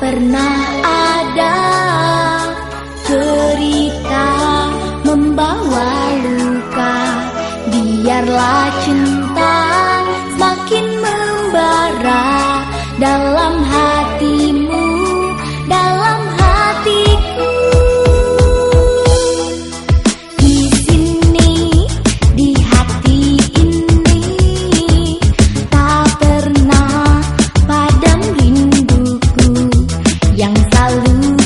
pernah ada cerita membawa luka. Biarlah da.